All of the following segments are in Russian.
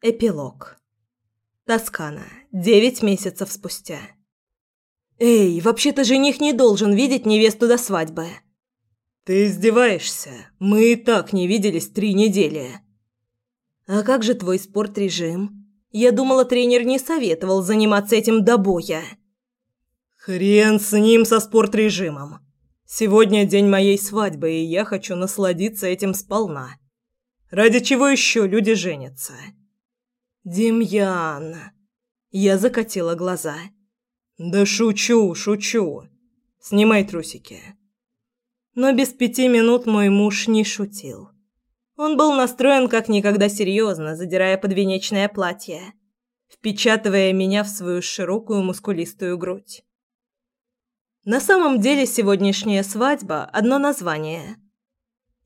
Эпилог. Тоскана. Девять месяцев спустя. «Эй, вообще-то жених не должен видеть невесту до свадьбы». «Ты издеваешься? Мы и так не виделись три недели». «А как же твой спорт-режим? Я думала, тренер не советовал заниматься этим до боя». «Хрен с ним со спорт-режимом. Сегодня день моей свадьбы, и я хочу насладиться этим сполна. Ради чего еще люди женятся?» «Демьян!» Я закатила глаза. «Да шучу, шучу. Снимай трусики». Но без пяти минут мой муж не шутил. Он был настроен как никогда серьезно, задирая подвенечное платье, впечатывая меня в свою широкую мускулистую грудь. На самом деле сегодняшняя свадьба – одно название –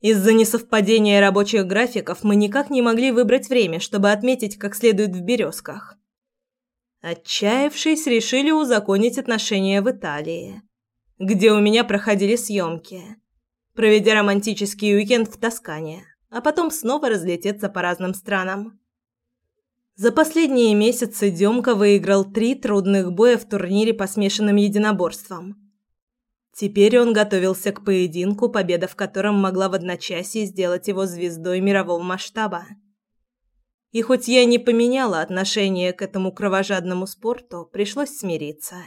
из-за несовпадения рабочих графиков мы никак не могли выбрать время, чтобы отметить как следует в «Березках». Отчаявшись, решили узаконить отношения в Италии, где у меня проходили съемки, проведя романтический уикенд в Тоскане, а потом снова разлететься по разным странам. За последние месяцы Демка выиграл три трудных боя в турнире по смешанным единоборствам – Теперь он готовился к поединку, победа в котором могла в одночасье сделать его звездой мирового масштаба. И хоть я не поменяла отношение к этому кровожадному спорту, пришлось смириться.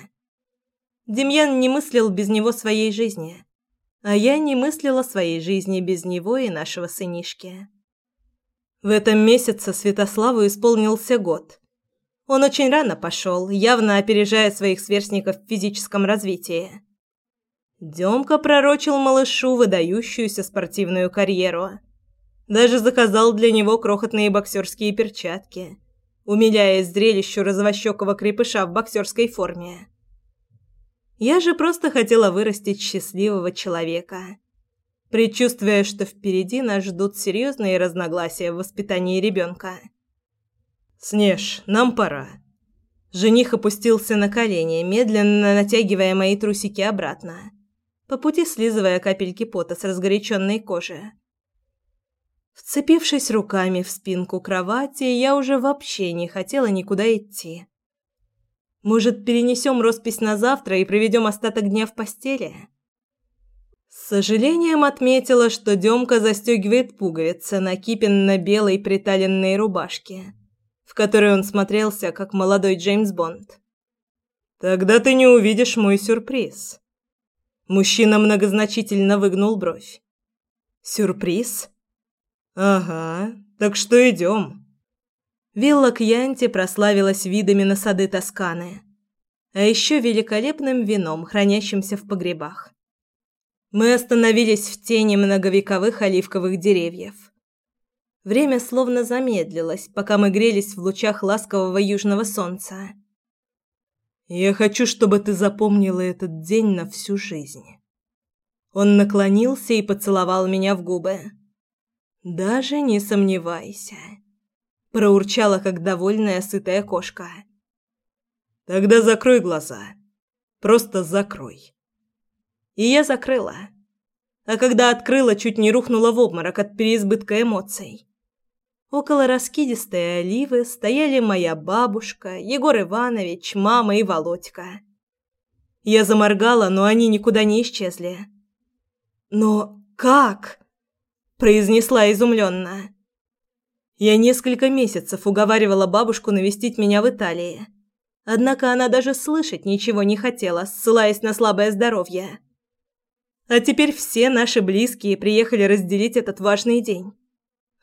Демьян не мыслил без него своей жизни, а я не мыслила своей жизни без него и нашего сынишки. В этом месяце Святославу исполнился год. Он очень рано пошел, явно опережая своих сверстников в физическом развитии. Демка пророчил малышу выдающуюся спортивную карьеру. Даже заказал для него крохотные боксерские перчатки, умиляясь зрелищу розовощекого крепыша в боксерской форме. Я же просто хотела вырастить счастливого человека, предчувствуя, что впереди нас ждут серьезные разногласия в воспитании ребенка. «Снеж, нам пора». Жених опустился на колени, медленно натягивая мои трусики обратно по пути слизывая капельки пота с разгоряченной кожи. Вцепившись руками в спинку кровати, я уже вообще не хотела никуда идти. Может, перенесем роспись на завтра и проведем остаток дня в постели? С сожалением отметила, что Демка застегивает пуговицы на кипенно-белой приталенной рубашке, в которой он смотрелся, как молодой Джеймс Бонд. «Тогда ты не увидишь мой сюрприз», Мужчина многозначительно выгнул бровь. «Сюрприз?» «Ага, так что идем». Вилла Кьянти прославилась видами на сады Тосканы, а еще великолепным вином, хранящимся в погребах. Мы остановились в тени многовековых оливковых деревьев. Время словно замедлилось, пока мы грелись в лучах ласкового южного солнца. Я хочу, чтобы ты запомнила этот день на всю жизнь. Он наклонился и поцеловал меня в губы. Даже не сомневайся, проурчала как довольная сытая кошка. Тогда закрой глаза. Просто закрой. И я закрыла. А когда открыла, чуть не рухнула в обморок от переизбытка эмоций. Около раскидистой оливы стояли моя бабушка, Егор Иванович, мама и Володька. Я заморгала, но они никуда не исчезли. «Но как?» – произнесла изумленно. Я несколько месяцев уговаривала бабушку навестить меня в Италии. Однако она даже слышать ничего не хотела, ссылаясь на слабое здоровье. А теперь все наши близкие приехали разделить этот важный день.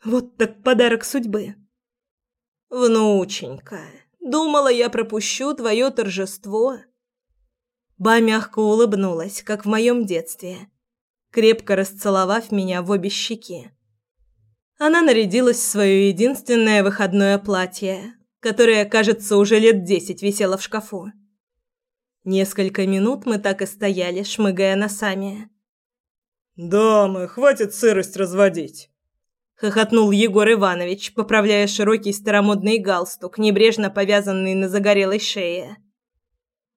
Вот так подарок судьбы. Внученька, думала, я пропущу твое торжество. Ба мягко улыбнулась, как в моем детстве, крепко расцеловав меня в обе щеки. Она нарядилась в свое единственное выходное платье, которое, кажется, уже лет десять висело в шкафу. Несколько минут мы так и стояли, шмыгая носами. «Дамы, хватит сырость разводить!» Хохотнул Егор Иванович, поправляя широкий старомодный галстук, небрежно повязанный на загорелой шее.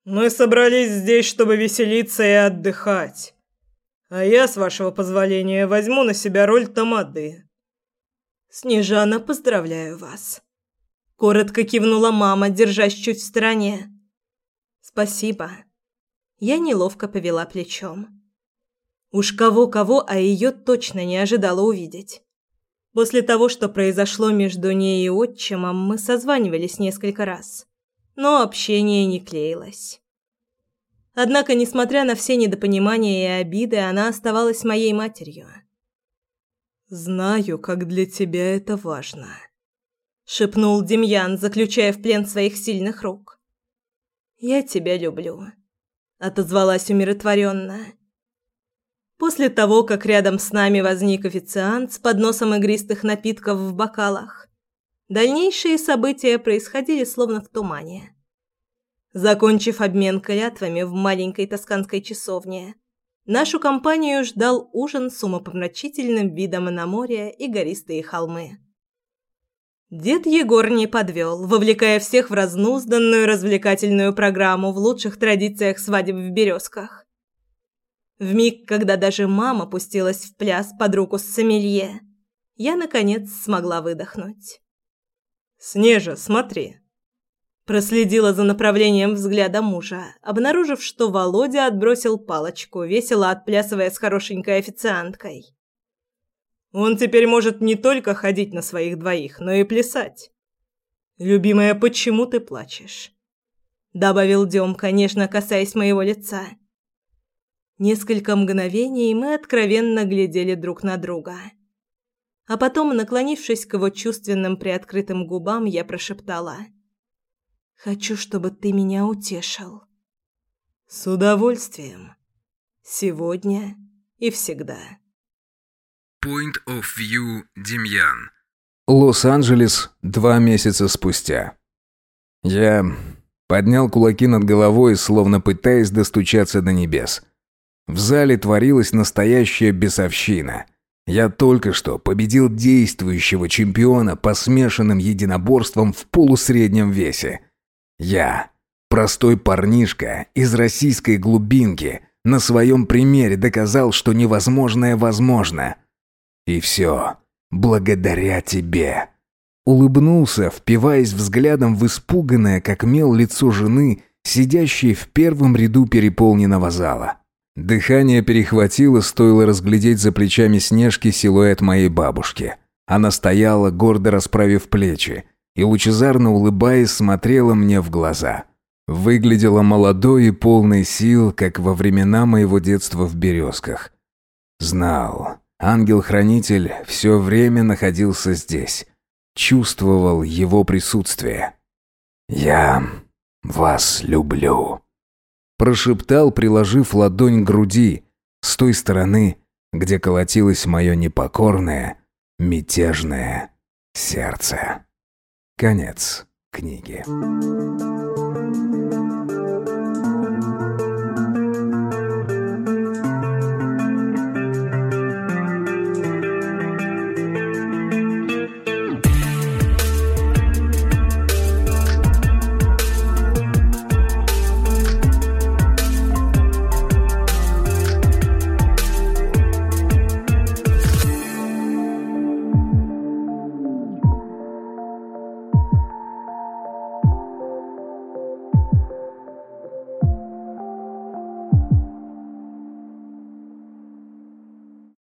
Мы собрались здесь, чтобы веселиться и отдыхать. А я, с вашего позволения, возьму на себя роль тамады. Снежана, поздравляю вас. Коротко кивнула мама, держась чуть в стороне. «Спасибо». Я неловко повела плечом. Уж кого-кого, а ее точно не ожидала увидеть. После того, что произошло между ней и отчимом, мы созванивались несколько раз, но общение не клеилось. Однако, несмотря на все недопонимания и обиды, она оставалась моей матерью. «Знаю, как для тебя это важно», — шепнул Демьян, заключая в плен своих сильных рук. «Я тебя люблю», — отозвалась умиротворенно. После того, как рядом с нами возник официант с подносом игристых напитков в бокалах, дальнейшие события происходили словно в тумане. Закончив обмен клятвами в маленькой тосканской часовне, нашу компанию ждал ужин с умопомрачительным видом на море и гористые холмы. Дед Егор не подвел, вовлекая всех в разнузданную развлекательную программу в лучших традициях свадеб в «Березках». В миг, когда даже мама пустилась в пляс под руку с сомелье, я, наконец, смогла выдохнуть. «Снежа, смотри!» Проследила за направлением взгляда мужа, обнаружив, что Володя отбросил палочку, весело отплясывая с хорошенькой официанткой. «Он теперь может не только ходить на своих двоих, но и плясать. Любимая, почему ты плачешь?» Добавил Демка, нежно касаясь моего лица. Несколько мгновений мы откровенно глядели друг на друга. А потом, наклонившись к его чувственным приоткрытым губам, я прошептала – Хочу, чтобы ты меня утешил. С удовольствием. Сегодня и всегда. Point of View Демьян. Лос-Анджелес два месяца спустя. Я поднял кулаки над головой, словно пытаясь достучаться до небес. В зале творилась настоящая бесовщина. Я только что победил действующего чемпиона по смешанным единоборствам в полусреднем весе. Я, простой парнишка из российской глубинки, на своем примере доказал, что невозможное возможно. И все благодаря тебе. Улыбнулся, впиваясь взглядом в испуганное, как мел, лицо жены, сидящей в первом ряду переполненного зала. Дыхание перехватило, стоило разглядеть за плечами Снежки силуэт моей бабушки. Она стояла, гордо расправив плечи, и, лучезарно улыбаясь, смотрела мне в глаза. Выглядела молодой и полной сил, как во времена моего детства в «Березках». Знал, ангел-хранитель все время находился здесь. Чувствовал его присутствие. «Я вас люблю», — прошептал, приложив ладонь к груди, с той стороны, где колотилось мое непокорное, мятежное сердце. Конец книги.